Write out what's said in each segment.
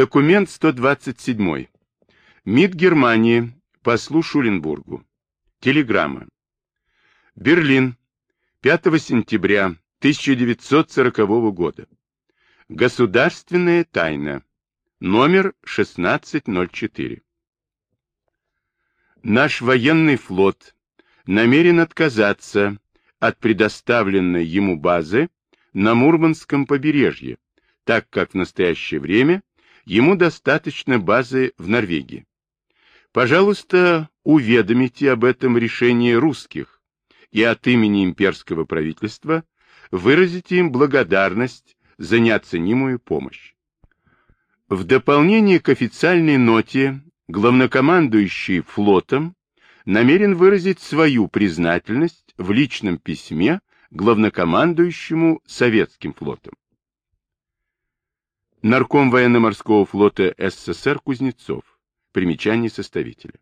Документ 127. МИД Германии послу Шуленбургу. Телеграмма. Берлин. 5 сентября 1940 года. Государственная тайна. Номер 1604. Наш военный флот намерен отказаться от предоставленной ему базы на Мурманском побережье, так как в настоящее время ему достаточно базы в Норвегии. Пожалуйста, уведомите об этом решении русских и от имени имперского правительства выразите им благодарность за неоценимую помощь. В дополнение к официальной ноте главнокомандующий флотом намерен выразить свою признательность в личном письме главнокомандующему советским флотом. Нарком военно-морского флота СССР Кузнецов. Примечание составителя.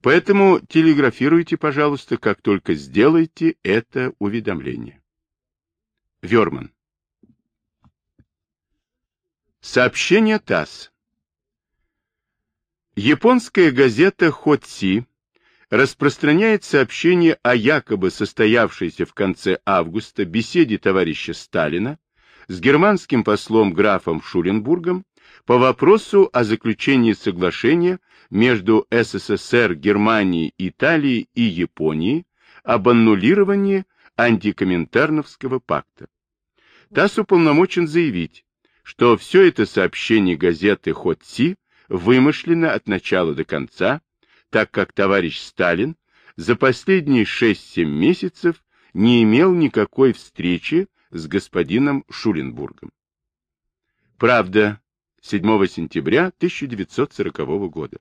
Поэтому телеграфируйте, пожалуйста, как только сделаете это уведомление. Верман. Сообщение ТАСС. Японская газета Хотси распространяет сообщение о якобы состоявшейся в конце августа беседе товарища Сталина с германским послом графом Шуленбургом по вопросу о заключении соглашения между СССР, Германией, Италией и Японией об аннулировании антикоминтерновского пакта. ТАСС уполномочен заявить, что все это сообщение газеты Хотси вымышлено от начала до конца, так как товарищ Сталин за последние 6-7 месяцев не имел никакой встречи с господином Шуленбургом. Правда, 7 сентября 1940 года.